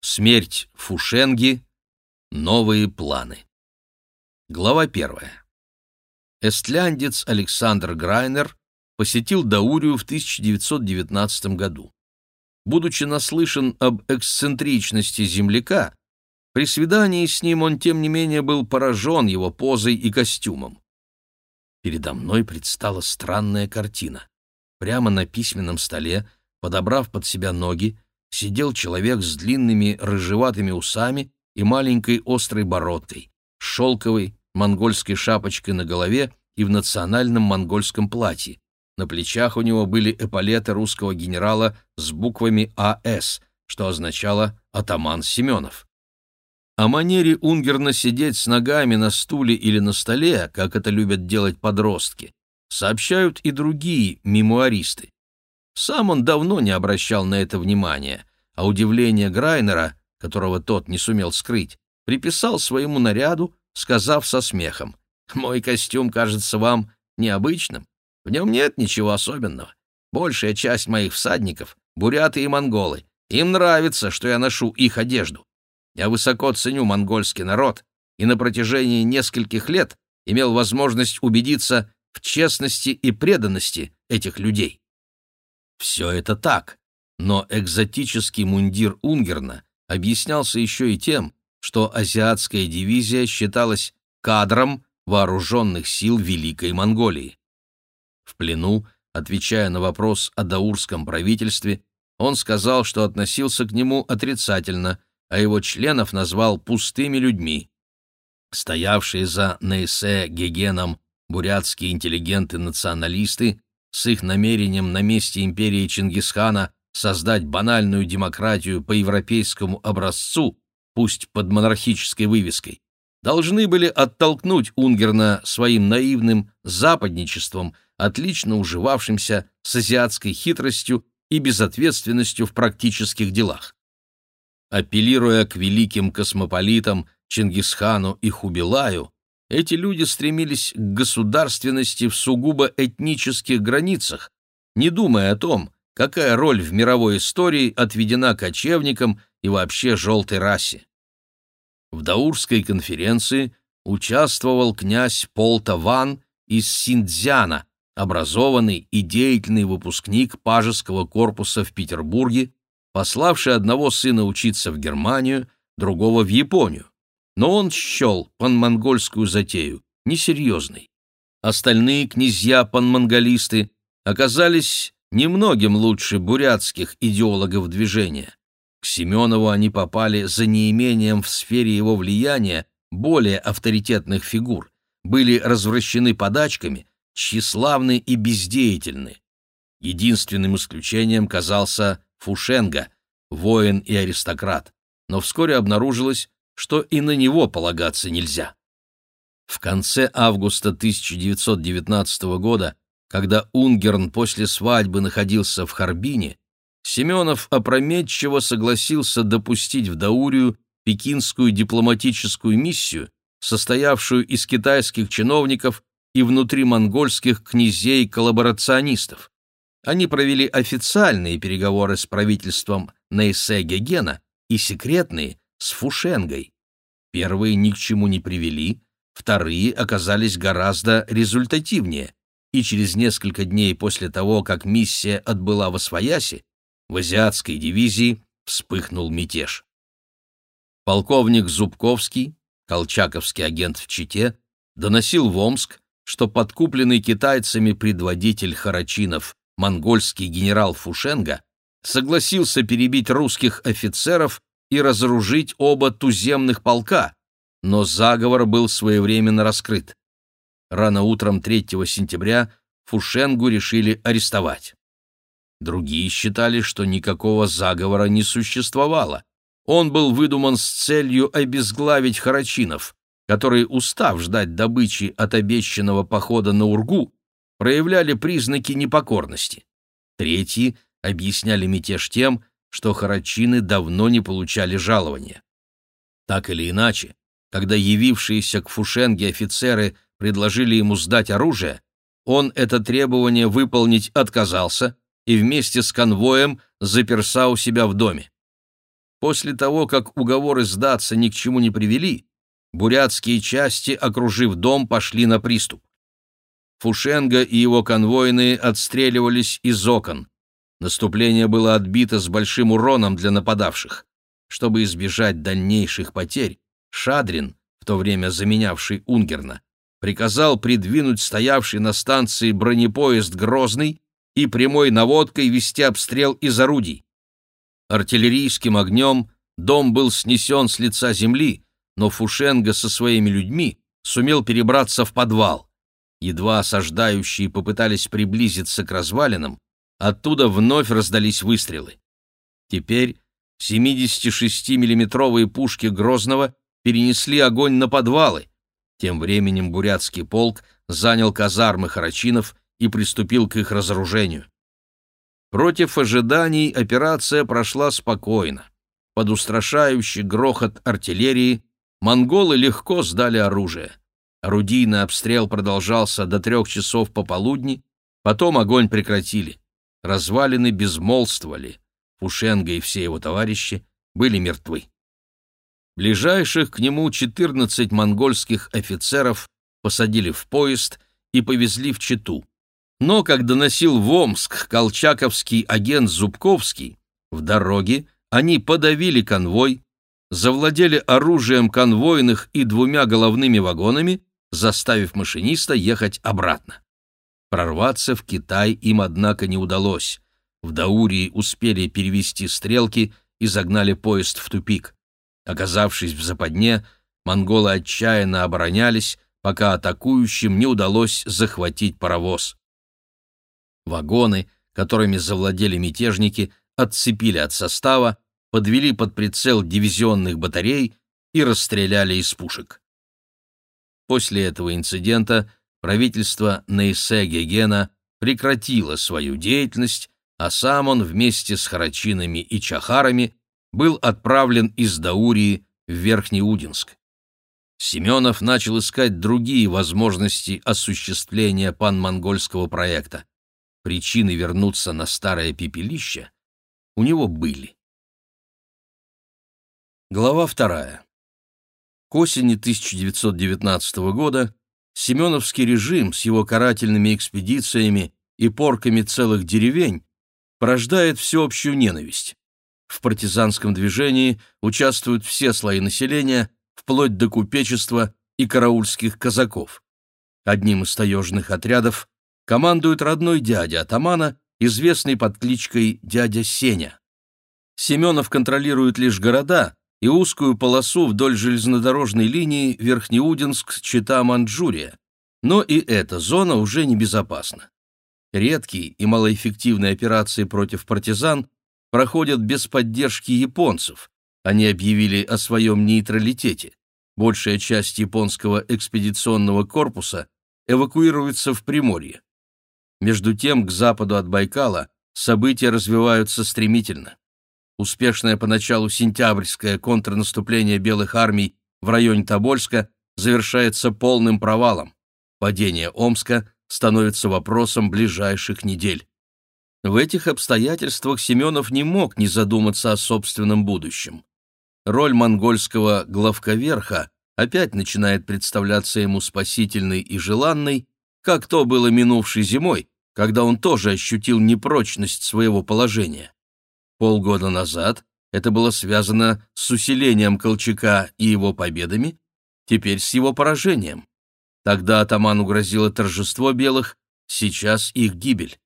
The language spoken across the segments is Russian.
Смерть Фушенги. Новые планы. Глава первая. Эстляндец Александр Грайнер посетил Даурию в 1919 году. Будучи наслышан об эксцентричности земляка, при свидании с ним он, тем не менее, был поражен его позой и костюмом. Передо мной предстала странная картина. Прямо на письменном столе, подобрав под себя ноги, сидел человек с длинными рыжеватыми усами и маленькой острой бородкой, шелковой монгольской шапочкой на голове и в национальном монгольском платье. На плечах у него были эполеты русского генерала с буквами «АС», что означало «атаман Семенов». О манере Унгерна сидеть с ногами на стуле или на столе, как это любят делать подростки, сообщают и другие мемуаристы. Сам он давно не обращал на это внимания, а удивление Грайнера, которого тот не сумел скрыть, приписал своему наряду, сказав со смехом, «Мой костюм кажется вам необычным, в нем нет ничего особенного. Большая часть моих всадников — буряты и монголы. Им нравится, что я ношу их одежду. Я высоко ценю монгольский народ и на протяжении нескольких лет имел возможность убедиться в честности и преданности этих людей. Все это так, но экзотический мундир Унгерна объяснялся еще и тем, что азиатская дивизия считалась кадром вооруженных сил Великой Монголии. В плену, отвечая на вопрос о даурском правительстве, он сказал, что относился к нему отрицательно, а его членов назвал пустыми людьми. Стоявшие за Нейсе Гегеном бурятские интеллигенты-националисты с их намерением на месте империи Чингисхана создать банальную демократию по европейскому образцу, пусть под монархической вывеской, должны были оттолкнуть Унгерна своим наивным западничеством, отлично уживавшимся с азиатской хитростью и безответственностью в практических делах. Апеллируя к великим космополитам Чингисхану и Хубилаю, эти люди стремились к государственности в сугубо этнических границах, не думая о том, какая роль в мировой истории отведена кочевникам и вообще желтой расе. В Даурской конференции участвовал князь Полта Ван из Синдзяна, образованный и деятельный выпускник пажеского корпуса в Петербурге, пославший одного сына учиться в Германию, другого в Японию. Но он счел панмонгольскую затею несерьезной. Остальные князья-панмонголисты оказались немногим лучше бурятских идеологов движения. К Семенову они попали за неимением в сфере его влияния более авторитетных фигур, были развращены подачками, тщеславны и бездеятельны. Единственным исключением казался Фушенга, воин и аристократ, но вскоре обнаружилось, что и на него полагаться нельзя. В конце августа 1919 года, когда Унгерн после свадьбы находился в Харбине, Семенов опрометчиво согласился допустить в Даурию пекинскую дипломатическую миссию, состоявшую из китайских чиновников и внутримонгольских князей-коллаборационистов. Они провели официальные переговоры с правительством Нейсе Гегена и секретные с Фушенгой. Первые ни к чему не привели, вторые оказались гораздо результативнее, и через несколько дней после того, как миссия отбыла во Свояси, в азиатской дивизии вспыхнул мятеж. Полковник Зубковский, колчаковский агент в Чите, доносил в Омск, что подкупленный китайцами предводитель Харачинов монгольский генерал Фушенга согласился перебить русских офицеров и разоружить оба туземных полка, но заговор был своевременно раскрыт. Рано утром 3 сентября Фушенгу решили арестовать. Другие считали, что никакого заговора не существовало. Он был выдуман с целью обезглавить харачинов, которые, устав ждать добычи от обещанного похода на Ургу, проявляли признаки непокорности. Третьи объясняли мятеж тем, что харачины давно не получали жалования. Так или иначе, когда явившиеся к Фушенге офицеры предложили ему сдать оружие, он это требование выполнить отказался и вместе с конвоем заперся у себя в доме. После того, как уговоры сдаться ни к чему не привели, бурятские части, окружив дом, пошли на приступ. Фушенга и его конвойные отстреливались из окон. Наступление было отбито с большим уроном для нападавших. Чтобы избежать дальнейших потерь, Шадрин, в то время заменявший Унгерна, приказал придвинуть стоявший на станции бронепоезд «Грозный» и прямой наводкой вести обстрел из орудий. Артиллерийским огнем дом был снесен с лица земли, но Фушенга со своими людьми сумел перебраться в подвал. Едва осаждающие попытались приблизиться к развалинам, оттуда вновь раздались выстрелы. Теперь 76-миллиметровые пушки Грозного перенесли огонь на подвалы. Тем временем бурятский полк занял казармы Харачинов и приступил к их разоружению. Против ожиданий операция прошла спокойно. Под устрашающий грохот артиллерии монголы легко сдали оружие. Орудийный обстрел продолжался до трех часов пополудни, потом огонь прекратили. Развалины безмолвствовали. Фушенга и все его товарищи были мертвы. Ближайших к нему 14 монгольских офицеров посадили в поезд и повезли в Читу. Но, как доносил в Омск колчаковский агент Зубковский, в дороге они подавили конвой, завладели оружием конвойных и двумя головными вагонами, заставив машиниста ехать обратно. Прорваться в Китай им, однако, не удалось. В Даурии успели перевести стрелки и загнали поезд в тупик. Оказавшись в западне, монголы отчаянно оборонялись, пока атакующим не удалось захватить паровоз. Вагоны, которыми завладели мятежники, отцепили от состава, подвели под прицел дивизионных батарей и расстреляли из пушек. После этого инцидента правительство Нейсе Гегена прекратило свою деятельность, а сам он вместе с харачинами и чахарами был отправлен из Даурии в Верхнеудинск. Семенов начал искать другие возможности осуществления панмонгольского проекта причины вернуться на старое пепелище у него были. Глава вторая. К осени 1919 года Семеновский режим с его карательными экспедициями и порками целых деревень порождает всеобщую ненависть. В партизанском движении участвуют все слои населения, вплоть до купечества и караульских казаков. Одним из таежных отрядов командует родной дядя атамана, известный под кличкой дядя Сеня. Семенов контролирует лишь города и узкую полосу вдоль железнодорожной линии Верхнеудинск-Чита-Манчжурия, но и эта зона уже небезопасна. Редкие и малоэффективные операции против партизан проходят без поддержки японцев. Они объявили о своем нейтралитете. Большая часть японского экспедиционного корпуса эвакуируется в Приморье. Между тем, к западу от Байкала события развиваются стремительно. Успешное поначалу сентябрьское контрнаступление белых армий в районе Тобольска завершается полным провалом. Падение Омска становится вопросом ближайших недель. В этих обстоятельствах Семенов не мог не задуматься о собственном будущем. Роль монгольского главковерха опять начинает представляться ему спасительной и желанной, как то было минувшей зимой, когда он тоже ощутил непрочность своего положения. Полгода назад это было связано с усилением Колчака и его победами, теперь с его поражением. Тогда атаману грозило торжество белых, сейчас их гибель.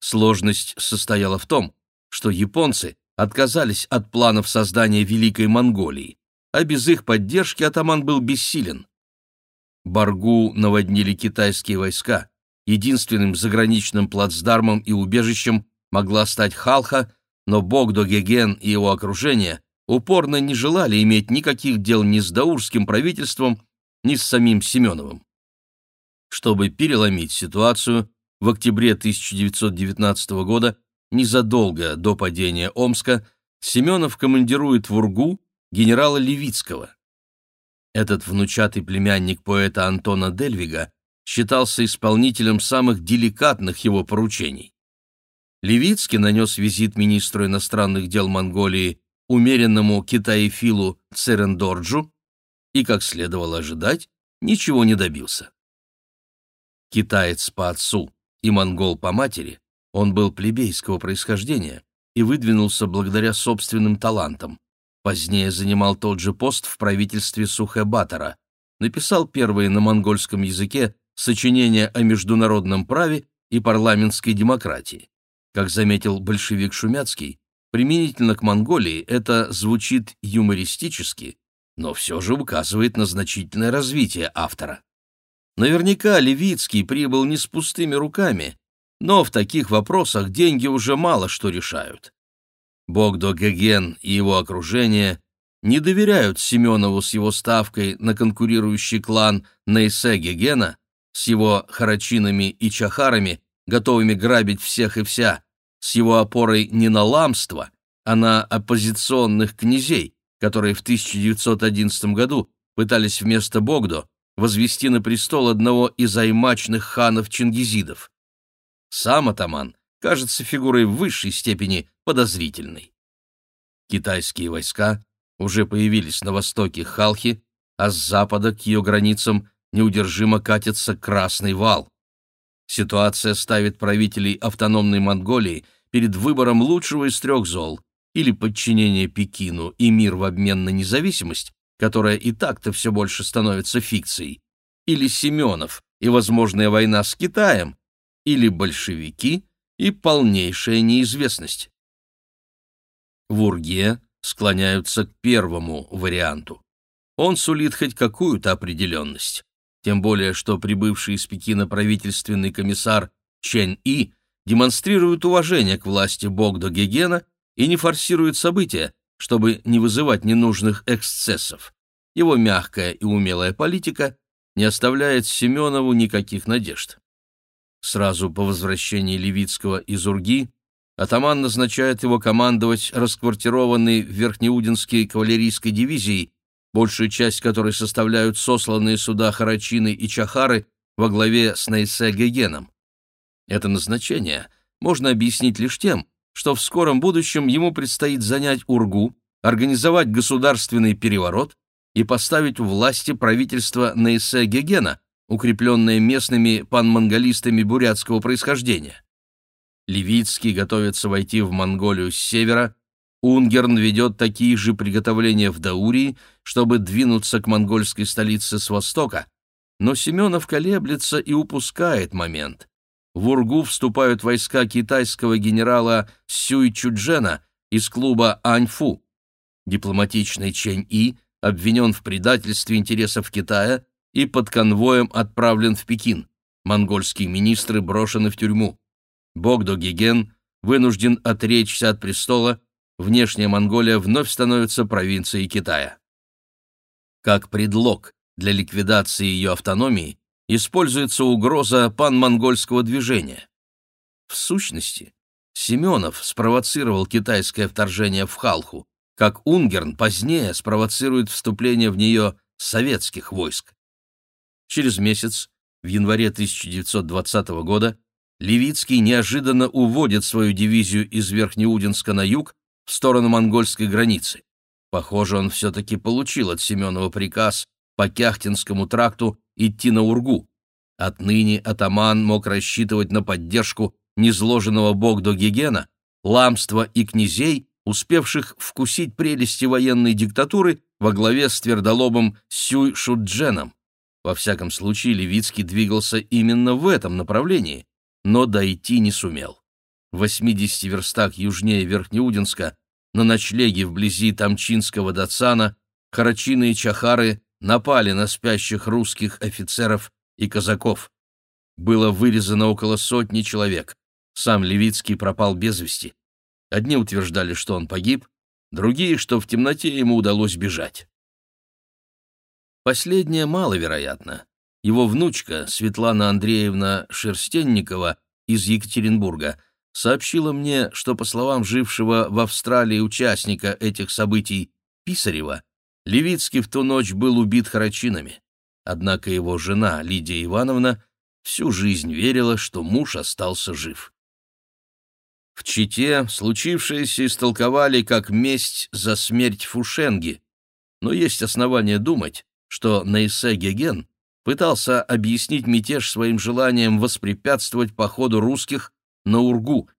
Сложность состояла в том, что японцы отказались от планов создания Великой Монголии, а без их поддержки атаман был бессилен. Баргу наводнили китайские войска. Единственным заграничным плацдармом и убежищем могла стать Халха, но Богдо Геген и его окружение упорно не желали иметь никаких дел ни с даурским правительством, ни с самим Семеновым. Чтобы переломить ситуацию, в октябре 1919 года, незадолго до падения Омска, Семенов командирует в Ургу генерала Левицкого. Этот внучатый племянник поэта Антона Дельвига считался исполнителем самых деликатных его поручений. Левицкий нанес визит министру иностранных дел Монголии умеренному китаефилу Церендорджу и, как следовало ожидать, ничего не добился. Китаец по отцу и монгол по матери, он был плебейского происхождения и выдвинулся благодаря собственным талантам. Позднее занимал тот же пост в правительстве Сухебатора, написал первые на монгольском языке сочинения о международном праве и парламентской демократии. Как заметил большевик Шумяцкий, применительно к Монголии это звучит юмористически, но все же указывает на значительное развитие автора. Наверняка Левицкий прибыл не с пустыми руками, но в таких вопросах деньги уже мало что решают. Богдо Геген и его окружение не доверяют Семенову с его ставкой на конкурирующий клан Нейсе Гегена, с его харачинами и чахарами, готовыми грабить всех и вся, с его опорой не на ламство, а на оппозиционных князей, которые в 1911 году пытались вместо Богдо возвести на престол одного из аймачных ханов-чингизидов. Сам атаман кажется фигурой в высшей степени подозрительной. Китайские войска уже появились на востоке Халхи, а с запада к ее границам неудержимо катится Красный вал. Ситуация ставит правителей автономной Монголии перед выбором лучшего из трех зол или подчинение Пекину и мир в обмен на независимость, которая и так-то все больше становится фикцией, или Семенов и возможная война с Китаем, или большевики и полнейшая неизвестность. В Урге склоняются к первому варианту. Он сулит хоть какую-то определенность. Тем более, что прибывший из Пекина правительственный комиссар Чен И демонстрирует уважение к власти Богдо Гегена и не форсирует события, чтобы не вызывать ненужных эксцессов. Его мягкая и умелая политика не оставляет Семенову никаких надежд. Сразу по возвращении Левицкого из Урги атаман назначает его командовать расквартированной в Верхнеудинской кавалерийской дивизией, большую часть которой составляют сосланные сюда Харачины и Чахары во главе с Нейсе Гегеном. Это назначение можно объяснить лишь тем, что в скором будущем ему предстоит занять Ургу, организовать государственный переворот и поставить у власти правительство Нейсе Гегена, укрепленное местными панмонголистами бурятского происхождения. Левицкий готовится войти в Монголию с севера, Унгерн ведет такие же приготовления в Даурии, чтобы двинуться к монгольской столице с востока, но Семенов колеблется и упускает момент. В Ургу вступают войска китайского генерала Сюй Чуджена из клуба Аньфу. Дипломатичный Чэнь И обвинен в предательстве интересов Китая и под конвоем отправлен в Пекин. Монгольские министры брошены в тюрьму. Богдо Гиген вынужден отречься от престола, внешняя Монголия вновь становится провинцией Китая. Как предлог для ликвидации ее автономии используется угроза панмонгольского движения. В сущности, Семенов спровоцировал китайское вторжение в Халху, как Унгерн позднее спровоцирует вступление в нее советских войск. Через месяц, в январе 1920 года, Левицкий неожиданно уводит свою дивизию из Верхнеудинска на юг в сторону монгольской границы. Похоже, он все-таки получил от Семенова приказ по Кяхтинскому тракту идти на Ургу. Отныне атаман мог рассчитывать на поддержку незложенного Богдо Гегена, ламства и князей, успевших вкусить прелести военной диктатуры во главе с твердолобом Сюй Шудженом. Во всяком случае, Левицкий двигался именно в этом направлении, но дойти не сумел. В 80 верстах южнее Верхнеудинска, на ночлеге вблизи Тамчинского Дацана, Харачины и Чахары напали на спящих русских офицеров и казаков. Было вырезано около сотни человек. Сам Левицкий пропал без вести. Одни утверждали, что он погиб, другие, что в темноте ему удалось бежать. Последнее маловероятно. Его внучка, Светлана Андреевна Шерстенникова из Екатеринбурга, сообщила мне, что, по словам жившего в Австралии участника этих событий Писарева, Левицкий в ту ночь был убит харачинами. Однако его жена, Лидия Ивановна, всю жизнь верила, что муж остался жив. В Чите случившееся истолковали как месть за смерть Фушенги, но есть основания думать, что Нейсе Геген пытался объяснить мятеж своим желанием воспрепятствовать походу русских на Ургу,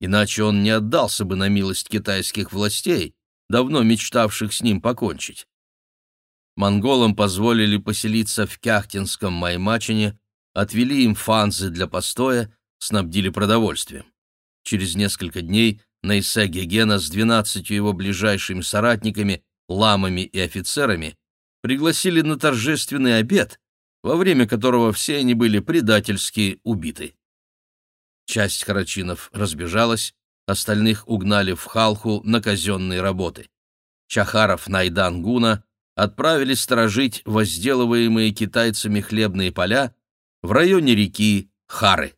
иначе он не отдался бы на милость китайских властей, давно мечтавших с ним покончить. Монголам позволили поселиться в Кяхтинском Маймачине, отвели им фанзы для постоя, снабдили продовольствием. Через несколько дней Нейсе Гегена с двенадцатью его ближайшими соратниками, ламами и офицерами пригласили на торжественный обед, во время которого все они были предательски убиты. Часть харачинов разбежалась, остальных угнали в Халху на казенные работы. Чахаров Найдан Гуна отправили сторожить возделываемые китайцами хлебные поля в районе реки Хары.